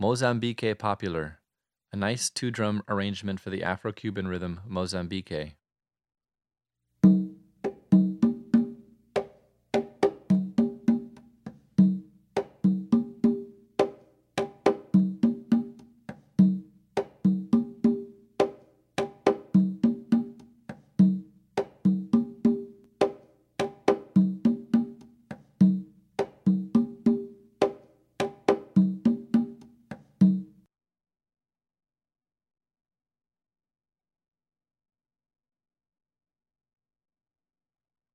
Mozambique Popular, a nice two drum arrangement for the Afro Cuban rhythm Mozambique.